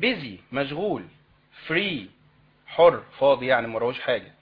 busy مشغول free حر فاضي يعني مراهوش حاجة.